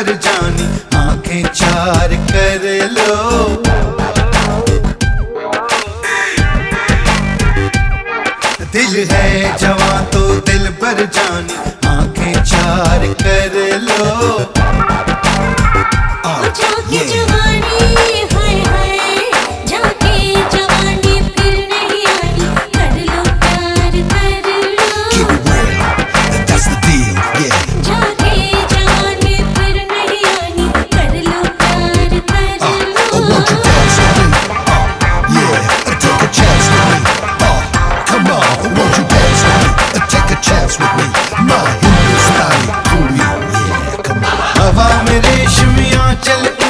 मर जानी आँखें चार कर लो।